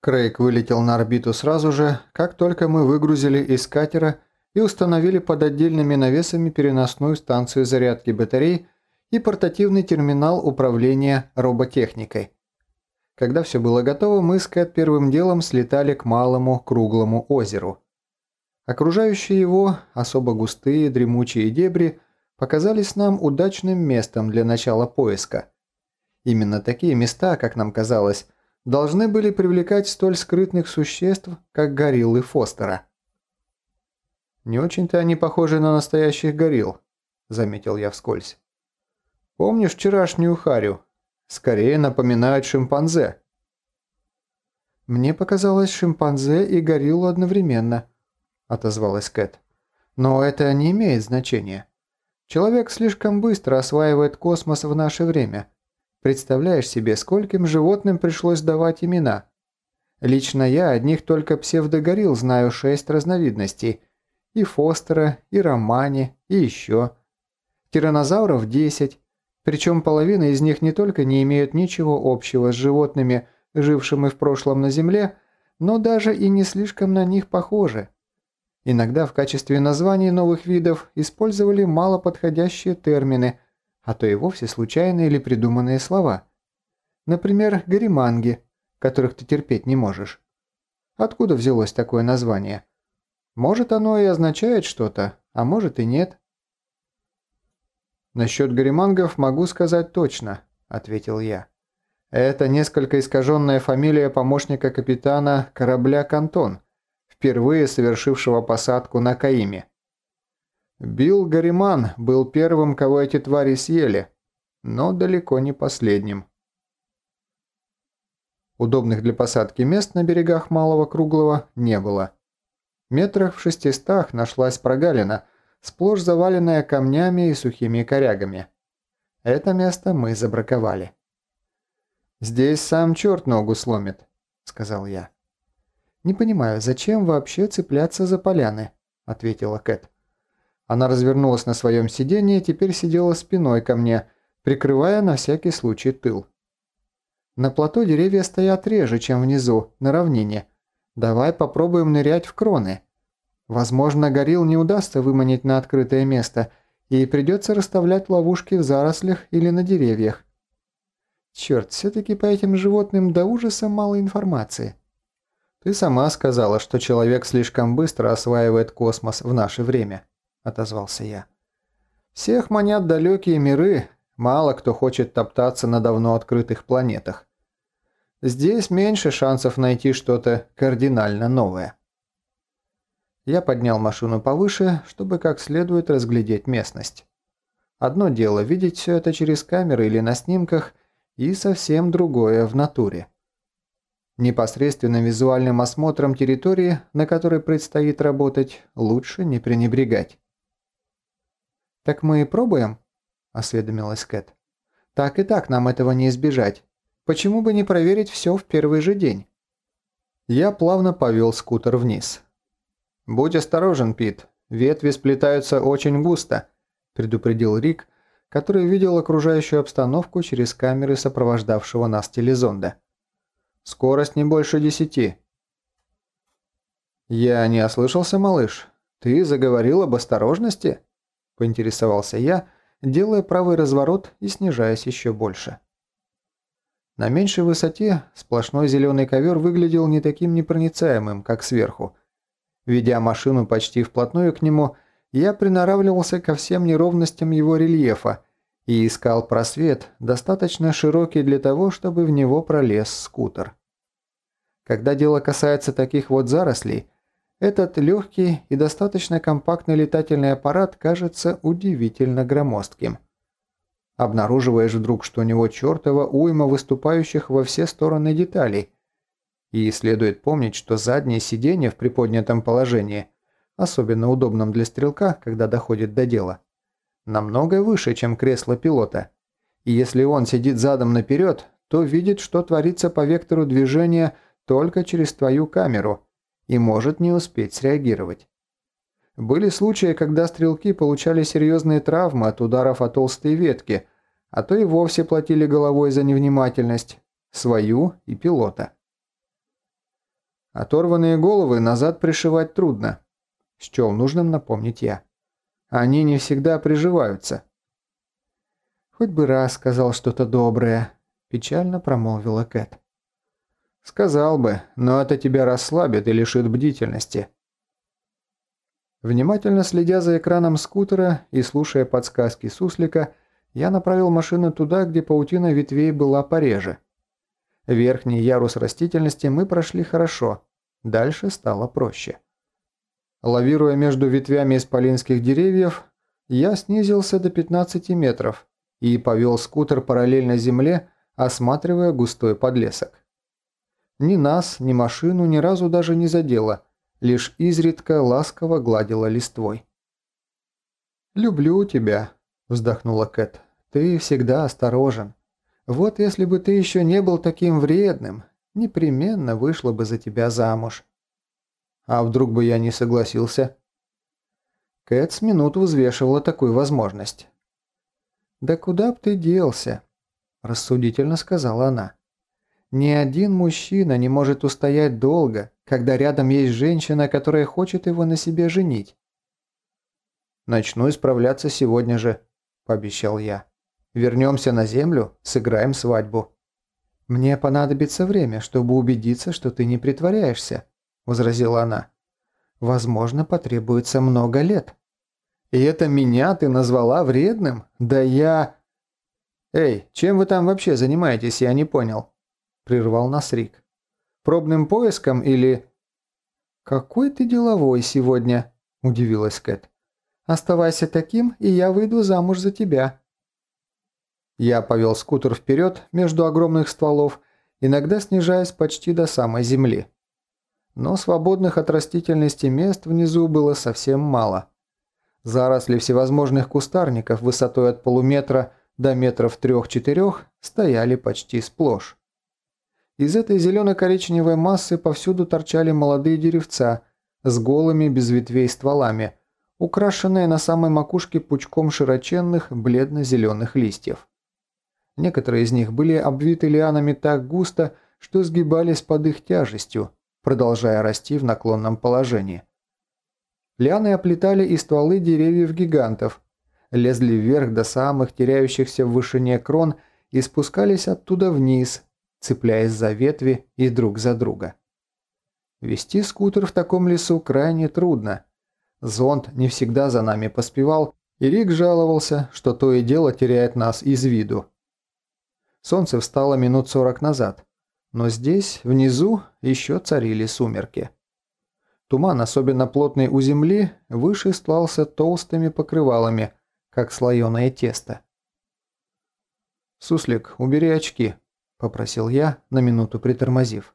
Крейг вылетел на орбиту сразу же, как только мы выгрузили из катера и установили под отдельными навесами переносную станцию зарядки батарей и портативный терминал управления роботехникой. Когда все было готово, мы с Кэт первым делом слетали к малому круглому озеру. Окружающие его, особо густые, дремучие дебри, показались нам удачным местом для начала поиска. Именно такие места, как нам казалось, должны были привлекать столь скрытных существ, как гориллы Фостера. «Не очень-то они похожи на настоящих горилл», – заметил я вскользь. «Помнишь вчерашнюю харю? Скорее напоминают шимпанзе». «Мне показалось шимпанзе и гориллу одновременно», – отозвалась Кэт. «Но это не имеет значения. Человек слишком быстро осваивает космос в наше время. Представляешь себе, скольким животным пришлось давать имена? Лично я одних только псевдогорилл знаю шесть разновидностей. И Фостера, и Романи, и еще. Тиранозавров десять. Причем половина из них не только не имеют ничего общего с животными, жившими в прошлом на Земле, но даже и не слишком на них похожи. Иногда в качестве названий новых видов использовали малоподходящие термины – а то и вовсе случайные или придуманные слова. Например, гориманги, которых ты терпеть не можешь. Откуда взялось такое название? Может, оно и означает что-то, а может и нет. «Насчет горимангов могу сказать точно», – ответил я. «Это несколько искаженная фамилия помощника капитана корабля «Кантон», впервые совершившего посадку на Каиме. Билл Гарриман был первым, кого эти твари съели, но далеко не последним. Удобных для посадки мест на берегах Малого Круглого не было. Метрах в шестистах нашлась прогалина, сплошь заваленная камнями и сухими корягами. Это место мы забраковали. «Здесь сам черт ногу сломит», — сказал я. «Не понимаю, зачем вообще цепляться за поляны?» — ответила Кэт. Она развернулась на своем сиденье и теперь сидела спиной ко мне, прикрывая на всякий случай тыл. «На плато деревья стоят реже, чем внизу, на равнине. Давай попробуем нырять в кроны. Возможно, горилл не удастся выманить на открытое место, и придется расставлять ловушки в зарослях или на деревьях. Черт, все-таки по этим животным до ужаса мало информации». «Ты сама сказала, что человек слишком быстро осваивает космос в наше время» отозвался я. «Всех манят далекие миры, мало кто хочет топтаться на давно открытых планетах. Здесь меньше шансов найти что-то кардинально новое». Я поднял машину повыше, чтобы как следует разглядеть местность. Одно дело видеть все это через камеры или на снимках, и совсем другое в натуре. Непосредственным визуальным осмотром территории, на которой предстоит работать, лучше не пренебрегать. «Так мы и пробуем?» – осведомилась Кэт. «Так и так нам этого не избежать. Почему бы не проверить все в первый же день?» Я плавно повел скутер вниз. «Будь осторожен, Пит. Ветви сплетаются очень густо», – предупредил Рик, который видел окружающую обстановку через камеры сопровождавшего нас телезонда. «Скорость не больше десяти». «Я не ослышался, малыш? Ты заговорил об осторожности?» – поинтересовался я, делая правый разворот и снижаясь еще больше. На меньшей высоте сплошной зеленый ковер выглядел не таким непроницаемым, как сверху. Ведя машину почти вплотную к нему, я приноравливался ко всем неровностям его рельефа и искал просвет, достаточно широкий для того, чтобы в него пролез скутер. Когда дело касается таких вот зарослей, этот легкий и достаточно компактный летательный аппарат кажется удивительно громоздким. Обнаруживаешь вдруг, что у него чертова уйма выступающих во все стороны деталей. И следует помнить, что заднее сиденье в приподнятом положении, особенно удобном для стрелка, когда доходит до дела, намного выше, чем кресло пилота. И если он сидит задом наперед, то видит, что творится по вектору движения только через твою камеру – и может не успеть среагировать. Были случаи, когда стрелки получали серьезные травмы от ударов о толстые ветки, а то и вовсе платили головой за невнимательность, свою и пилота. Оторванные головы назад пришивать трудно. Счел нужным напомнить я. Они не всегда приживаются. «Хоть бы раз сказал что-то доброе», – печально промолвила Кэт. «Сказал бы, но это тебя расслабит и лишит бдительности». Внимательно следя за экраном скутера и слушая подсказки суслика, я направил машину туда, где паутина ветвей была пореже. Верхний ярус растительности мы прошли хорошо, дальше стало проще. Лавируя между ветвями исполинских деревьев, я снизился до 15 метров и повел скутер параллельно земле, осматривая густой подлесок. Ни нас, ни машину ни разу даже не задело, лишь изредка ласково гладила листвой. «Люблю тебя», – вздохнула Кэт. «Ты всегда осторожен. Вот если бы ты еще не был таким вредным, непременно вышла бы за тебя замуж». «А вдруг бы я не согласился?» Кэт с минуту взвешивала такую возможность. «Да куда б ты делся?» – рассудительно сказала она. «Ни один мужчина не может устоять долго, когда рядом есть женщина, которая хочет его на себе женить». «Начну исправляться сегодня же», – пообещал я. «Вернемся на землю, сыграем свадьбу». «Мне понадобится время, чтобы убедиться, что ты не притворяешься», – возразила она. «Возможно, потребуется много лет». И это меня ты назвала вредным? Да я...» «Эй, чем вы там вообще занимаетесь, я не понял?» Прервал нас Рик. «Пробным поиском или...» «Какой ты деловой сегодня?» – удивилась Кэт. «Оставайся таким, и я выйду замуж за тебя». Я повел скутер вперед между огромных стволов, иногда снижаясь почти до самой земли. Но свободных от растительности мест внизу было совсем мало. Заросли всевозможных кустарников высотой от полуметра до метров трех-четырех стояли почти сплошь. Из этой зелено-коричневой массы повсюду торчали молодые деревца с голыми без ветвей стволами, украшенные на самой макушке пучком широченных бледно-зеленых листьев. Некоторые из них были обвиты лианами так густо, что сгибались под их тяжестью, продолжая расти в наклонном положении. Лианы оплетали и стволы деревьев-гигантов, лезли вверх до самых теряющихся в вышине крон и спускались оттуда вниз, цепляясь за ветви и друг за друга. Вести скутер в таком лесу крайне трудно. Зонд не всегда за нами поспевал, и Рик жаловался, что то и дело теряет нас из виду. Солнце встало минут сорок назад, но здесь, внизу, еще царили сумерки. Туман, особенно плотный у земли, выше стлался толстыми покрывалами, как слоеное тесто. «Суслик, убери очки», – попросил я, на минуту притормозив.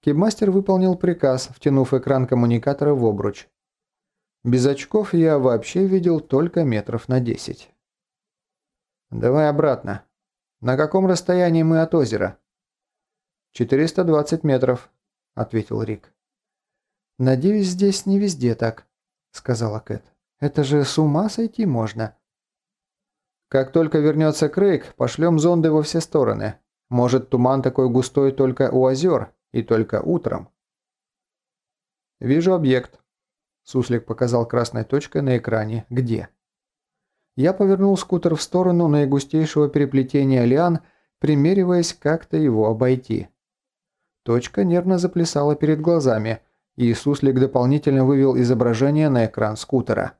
Кибмастер выполнил приказ, втянув экран коммуникатора в обруч. Без очков я вообще видел только метров на десять. «Давай обратно. На каком расстоянии мы от озера?» «420 метров», – ответил Рик. «Надеюсь, здесь не везде так», – сказала Кэт. «Это же с ума сойти можно». «Как только вернется Крейг, пошлем зонды во все стороны. Может, туман такой густой только у озер и только утром». «Вижу объект», – Суслик показал красной точкой на экране «Где?». Я повернул скутер в сторону наигустейшего переплетения лиан, примериваясь как-то его обойти. Точка нервно заплясала перед глазами – и Суслик дополнительно вывел изображение на экран скутера.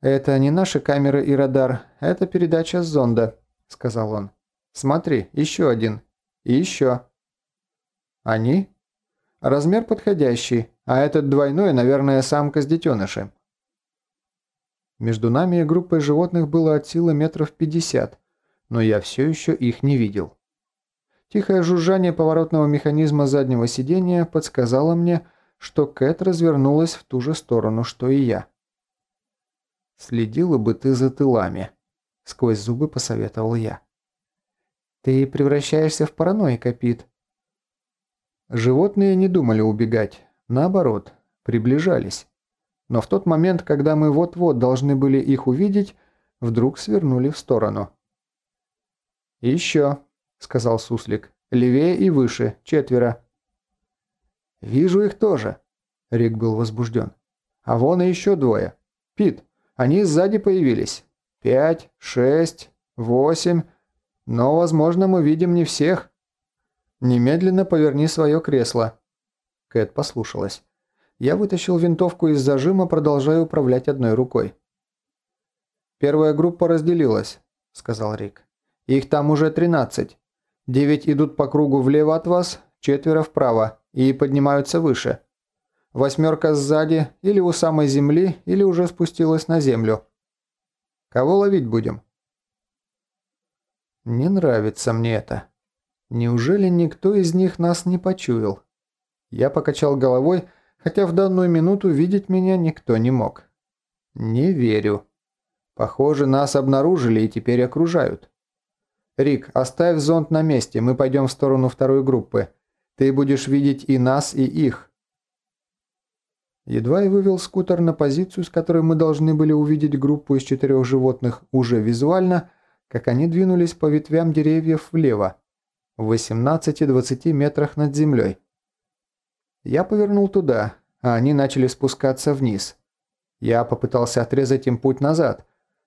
«Это не наши камеры и радар, это передача с зонда», – сказал он. «Смотри, еще один. И еще». «Они?» «Размер подходящий, а этот двойной, наверное, самка с детенышем». Между нами и группой животных было от силы метров пятьдесят, но я все еще их не видел. Тихое жужжание поворотного механизма заднего сидения подсказало мне, что Кэт развернулась в ту же сторону, что и я. «Следила бы ты за тылами», — сквозь зубы посоветовал я. «Ты превращаешься в параноика, Пит». Животные не думали убегать, наоборот, приближались. Но в тот момент, когда мы вот-вот должны были их увидеть, вдруг свернули в сторону. «Еще», – сказал Суслик. «Левее и выше. Четверо». «Вижу их тоже», — Рик был возбужден. «А вон и еще двое. Пит, они сзади появились. Пять, шесть, восемь. Но, возможно, мы видим не всех». «Немедленно поверни свое кресло». Кэт послушалась. Я вытащил винтовку из зажима, продолжая управлять одной рукой. «Первая группа разделилась», — сказал Рик. «Их там уже тринадцать. Девять идут по кругу влево от вас, четверо вправо и поднимаются выше. Восьмерка сзади или у самой земли, или уже спустилась на землю. Кого ловить будем? Не нравится мне это. Неужели никто из них нас не почуял? Я покачал головой, хотя в данную минуту видеть меня никто не мог. Не верю. Похоже, нас обнаружили и теперь окружают. «Рик, оставь зонт на месте, мы пойдем в сторону второй группы. Ты будешь видеть и нас, и их». Едва я вывел скутер на позицию, с которой мы должны были увидеть группу из четырех животных уже визуально, как они двинулись по ветвям деревьев влево, в 18-20 метрах над землей. Я повернул туда, а они начали спускаться вниз. Я попытался отрезать им путь назад,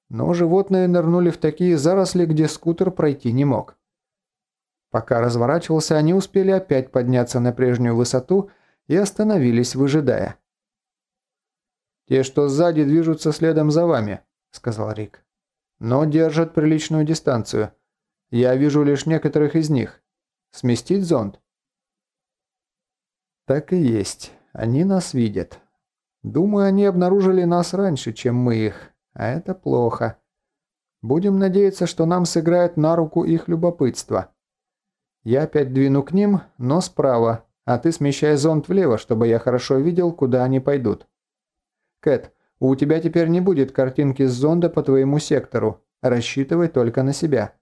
но животные нырнули в такие заросли, где скутер пройти не мог. Пока разворачивался, они успели опять подняться на прежнюю высоту и остановились, выжидая. «Те, что сзади, движутся следом за вами», — сказал Рик. «Но держат приличную дистанцию. Я вижу лишь некоторых из них. Сместить зонд?» «Так и есть. Они нас видят. Думаю, они обнаружили нас раньше, чем мы их. А это плохо. Будем надеяться, что нам сыграет на руку их любопытство. Я опять двину к ним, но справа, а ты смещай зонт влево, чтобы я хорошо видел, куда они пойдут. Кэт, у тебя теперь не будет картинки с зонда по твоему сектору. Рассчитывай только на себя.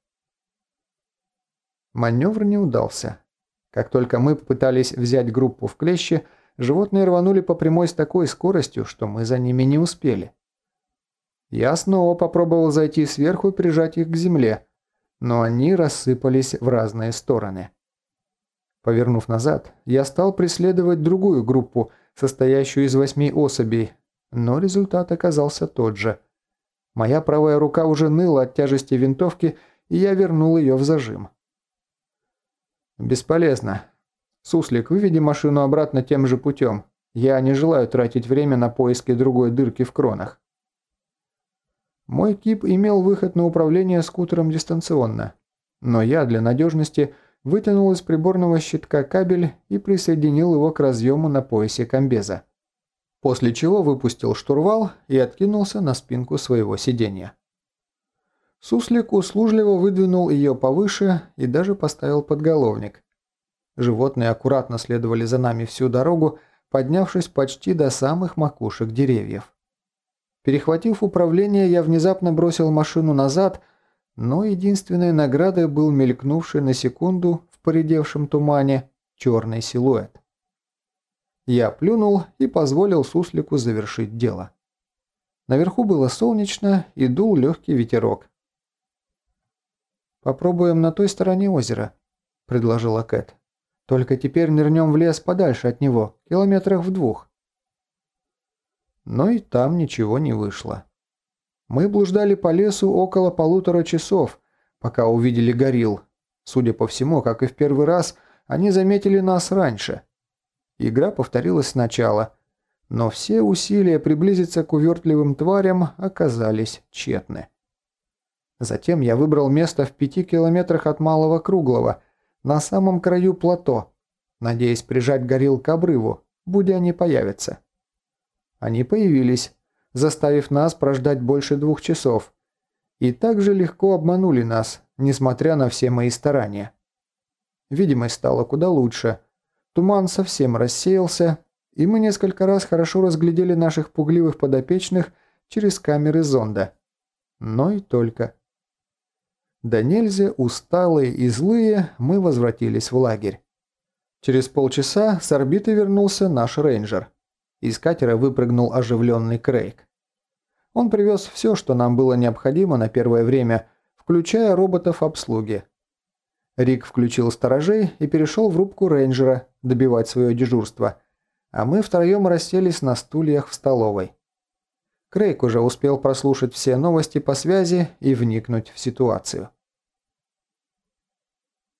Маневр не удался. Как только мы попытались взять группу в клещи, животные рванули по прямой с такой скоростью, что мы за ними не успели. Я снова попробовал зайти сверху и прижать их к земле, но они рассыпались в разные стороны. Повернув назад, я стал преследовать другую группу, состоящую из восьми особей, но результат оказался тот же. Моя правая рука уже ныла от тяжести винтовки, и я вернул ее в зажим. «Бесполезно. Суслик, выведи машину обратно тем же путем. Я не желаю тратить время на поиски другой дырки в кронах». Мой кип имел выход на управление скутером дистанционно, но я для надежности вытянул из приборного щитка кабель и присоединил его к разъему на поясе комбеза. После чего выпустил штурвал и откинулся на спинку своего сиденья. Суслик услужливо выдвинул ее повыше и даже поставил подголовник. Животные аккуратно следовали за нами всю дорогу, поднявшись почти до самых макушек деревьев. Перехватив управление, я внезапно бросил машину назад, но единственной наградой был мелькнувший на секунду в поредевшем тумане черный силуэт. Я плюнул и позволил суслику завершить дело. Наверху было солнечно и дул легкий ветерок. «Попробуем на той стороне озера», – предложила Кэт. «Только теперь нырнем в лес подальше от него, километрах в двух» но и там ничего не вышло. Мы блуждали по лесу около полутора часов, пока увидели горилл. Судя по всему, как и в первый раз, они заметили нас раньше. Игра повторилась сначала, но все усилия приблизиться к увертливым тварям оказались тщетны. Затем я выбрал место в пяти километрах от Малого Круглого, на самом краю плато, надеясь прижать горилл к обрыву, будь они появятся. Они появились, заставив нас прождать больше двух часов. И также легко обманули нас, несмотря на все мои старания. Видимость стала куда лучше. Туман совсем рассеялся, и мы несколько раз хорошо разглядели наших пугливых подопечных через камеры зонда. Но и только. Да нельзя, усталые и злые, мы возвратились в лагерь. Через полчаса с орбиты вернулся наш рейнджер. Из катера выпрыгнул оживленный Крейг. Он привез все, что нам было необходимо на первое время, включая роботов обслуги. Рик включил сторожей и перешел в рубку рейнджера добивать свое дежурство, а мы втроем расселись на стульях в столовой. Крейг уже успел прослушать все новости по связи и вникнуть в ситуацию.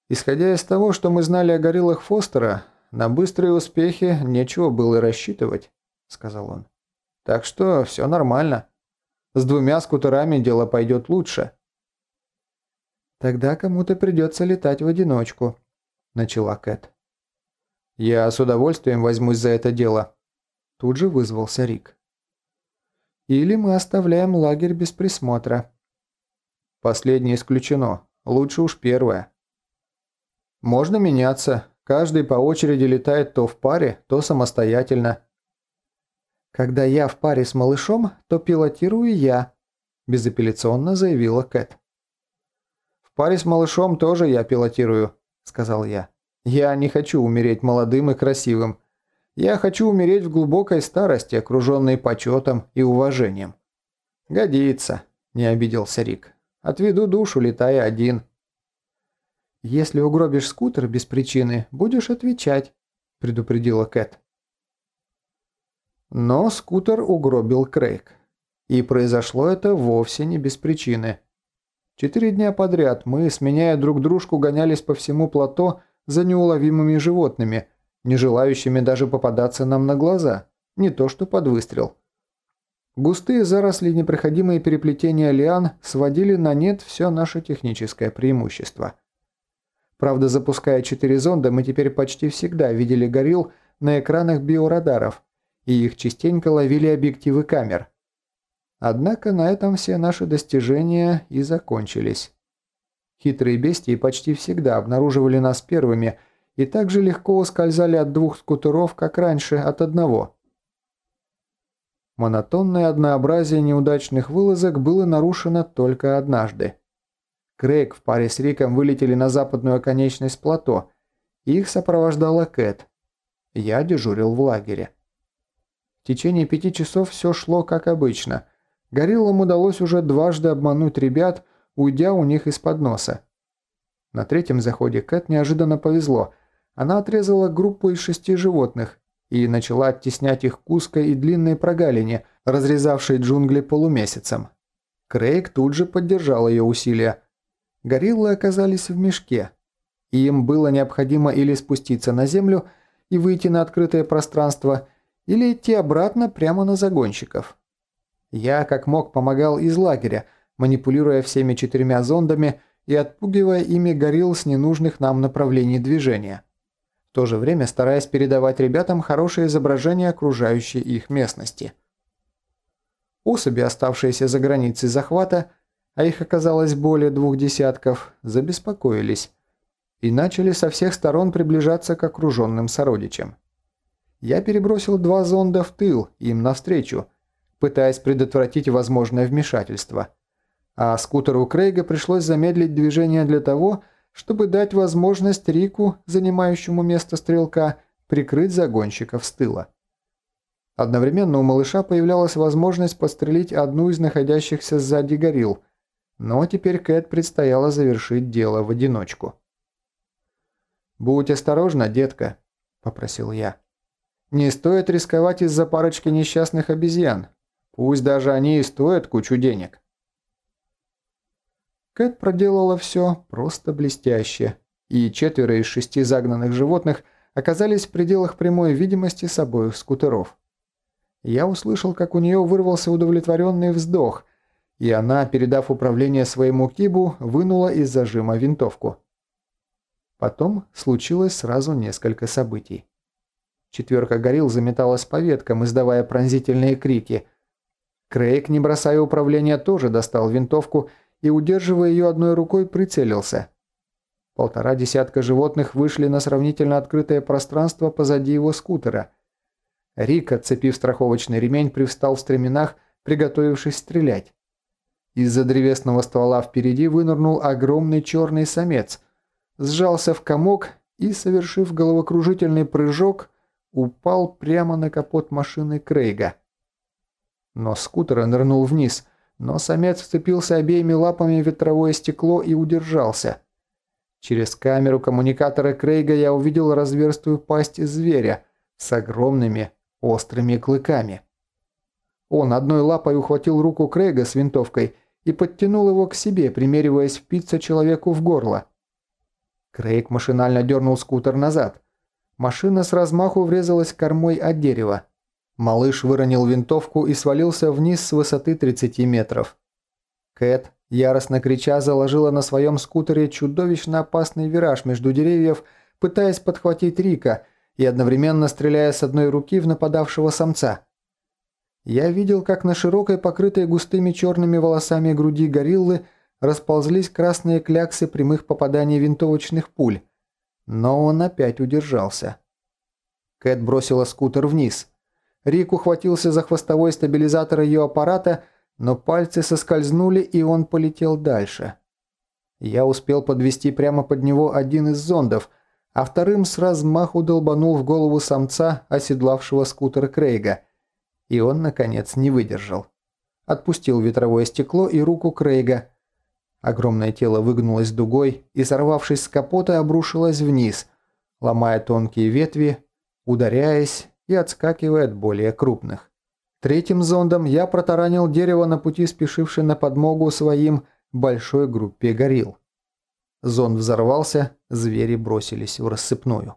Исходя из того, что мы знали о гориллах Фостера, на быстрые успехи нечего было рассчитывать, сказал он. Так что все нормально. С двумя скутерами дело пойдет лучше. Тогда кому-то придется летать в одиночку, начала Кэт. Я с удовольствием возьмусь за это дело. Тут же вызвался Рик. Или мы оставляем лагерь без присмотра. Последнее исключено. Лучше уж первое. Можно меняться. Каждый по очереди летает то в паре, то самостоятельно. Когда я в паре с малышом, то пилотирую я, безапелляционно заявила Кэт. Паре с малышом тоже я пилотирую, сказал я. Я не хочу умереть молодым и красивым. Я хочу умереть в глубокой старости, окруженной почетом и уважением. Годится, не обиделся Рик. Отведу душу, летая один. «Если угробишь скутер без причины, будешь отвечать», – предупредила Кэт. Но скутер угробил Крейг. И произошло это вовсе не без причины. Четыре дня подряд мы, сменяя друг дружку, гонялись по всему плато за неуловимыми животными, не желающими даже попадаться нам на глаза, не то что под выстрел. Густые заросли непроходимые переплетения лиан сводили на нет все наше техническое преимущество. Правда, запуская четыре зонда, мы теперь почти всегда видели горилл на экранах биорадаров, и их частенько ловили объективы камер. Однако на этом все наши достижения и закончились. Хитрые бестии почти всегда обнаруживали нас первыми и так же легко ускользали от двух скутеров, как раньше от одного. Монотонное однообразие неудачных вылазок было нарушено только однажды. Крейг в паре с Риком вылетели на западную оконечность плато. Их сопровождала Кэт. Я дежурил в лагере. В течение пяти часов все шло как обычно. Гориллам удалось уже дважды обмануть ребят, уйдя у них из-под носа. На третьем заходе Кэт неожиданно повезло. Она отрезала группу из шести животных и начала оттеснять их к узкой и длинной прогалине, разрезавшей джунгли полумесяцем. Крейг тут же поддержал ее усилия. Гориллы оказались в мешке. И им было необходимо или спуститься на землю и выйти на открытое пространство, или идти обратно прямо на загонщиков. Я как мог помогал из лагеря, манипулируя всеми четырьмя зондами и отпугивая ими горилл с ненужных нам направлений движения. В то же время стараясь передавать ребятам хорошее изображение окружающей их местности. Особи, оставшиеся за границей захвата, а их оказалось более двух десятков, забеспокоились и начали со всех сторон приближаться к окруженным сородичам. Я перебросил два зонда в тыл им навстречу, пытаясь предотвратить возможное вмешательство. А скутеру Крейга пришлось замедлить движение для того, чтобы дать возможность Рику, занимающему место стрелка, прикрыть загонщиков с тыла. Одновременно у малыша появлялась возможность подстрелить одну из находящихся сзади горилл, но теперь Кэт предстояло завершить дело в одиночку. «Будь осторожна, детка», – попросил я. «Не стоит рисковать из-за парочки несчастных обезьян. Пусть даже они и стоят кучу денег». Кэт проделала все просто блестяще, и четверо из шести загнанных животных оказались в пределах прямой видимости с обоих скутеров. Я услышал, как у нее вырвался удовлетворенный вздох, и она, передав управление своему кибу, вынула из зажима винтовку. Потом случилось сразу несколько событий. Четверка горилл заметалась по веткам, издавая пронзительные крики. Крейг, не бросая управления, тоже достал винтовку и, удерживая ее одной рукой, прицелился. Полтора десятка животных вышли на сравнительно открытое пространство позади его скутера. Рик, отцепив страховочный ремень, привстал в стременах, приготовившись стрелять. Из-за древесного ствола впереди вынырнул огромный черный самец, сжался в комок и, совершив головокружительный прыжок, упал прямо на капот машины Крейга. Но скутера нырнул вниз, но самец вцепился обеими лапами в ветровое стекло и удержался. Через камеру коммуникатора Крейга я увидел разверстую пасть зверя с огромными острыми клыками. Он одной лапой ухватил руку Крейга с винтовкой и подтянул его к себе, примериваясь впиться человеку в горло. Крейг машинально дернул скутер назад. Машина с размаху врезалась кормой от дерева. Малыш выронил винтовку и свалился вниз с высоты 30 метров. Кэт, яростно крича, заложила на своем скутере чудовищно опасный вираж между деревьев, пытаясь подхватить Рика и одновременно стреляя с одной руки в нападавшего самца. Я видел, как на широкой, покрытой густыми черными волосами груди гориллы расползлись красные кляксы прямых попаданий винтовочных пуль, но он опять удержался. Кэт бросила скутер вниз – Рик ухватился за хвостовой стабилизатор ее аппарата, но пальцы соскользнули, и он полетел дальше. Я успел подвести прямо под него один из зондов, а вторым с размаху долбанул в голову самца, оседлавшего скутер Крейга. И он, наконец, не выдержал. Отпустил ветровое стекло и руку Крейга. Огромное тело выгнулось дугой и, сорвавшись с капота, обрушилось вниз, ломая тонкие ветви, ударяясь и отскакивая от более крупных. Третьим зондом я протаранил дерево на пути спешившей на подмогу своим большой группе горилл. Зонд взорвался, звери бросились в рассыпную.